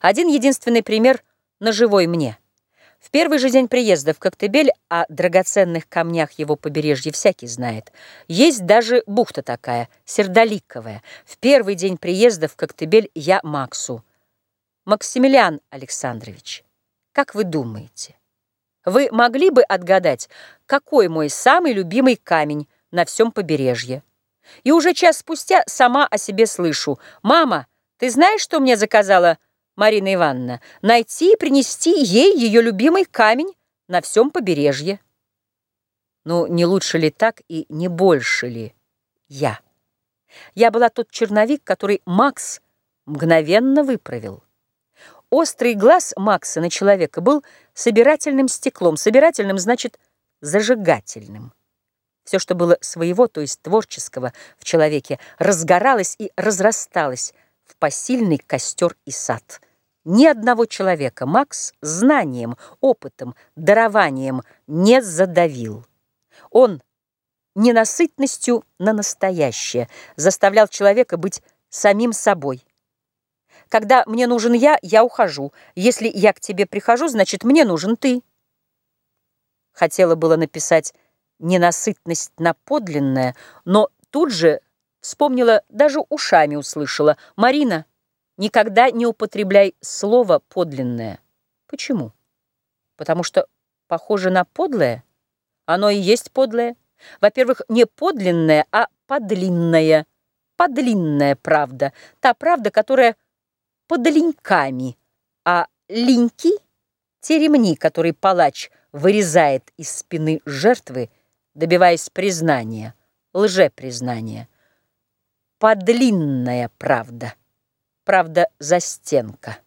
Один единственный пример на живой мне. В первый же день приезда в Коктебель о драгоценных камнях его побережья всякий знает. Есть даже бухта такая, сердоликовая. В первый день приезда в Коктебель я Максу. Максимилиан Александрович, как вы думаете, вы могли бы отгадать, какой мой самый любимый камень на всем побережье? И уже час спустя сама о себе слышу. «Мама, ты знаешь, что мне заказала Марина Ивановна, найти и принести ей ее любимый камень на всем побережье. Ну, не лучше ли так и не больше ли я? Я была тот черновик, который Макс мгновенно выправил. Острый глаз Макса на человека был собирательным стеклом. Собирательным значит зажигательным. Все, что было своего, то есть творческого в человеке, разгоралось и разрасталось в посильный костер и сад. Ни одного человека Макс знанием, опытом, дарованием не задавил. Он ненасытностью на настоящее заставлял человека быть самим собой. Когда мне нужен я, я ухожу. Если я к тебе прихожу, значит, мне нужен ты. Хотела было написать ненасытность на подлинное, но тут же вспомнила, даже ушами услышала. «Марина, никогда не употребляй слово «подлинное». Почему? Потому что похоже на подлое? Оно и есть подлое. Во-первых, не подлинное, а подлинная. Подлинная правда. Та правда, которая под линьками, а линьки — те ремни, которые палач вырезает из спины жертвы, добиваясь признания, лжепризнания. Подлинная правда, правда застенка.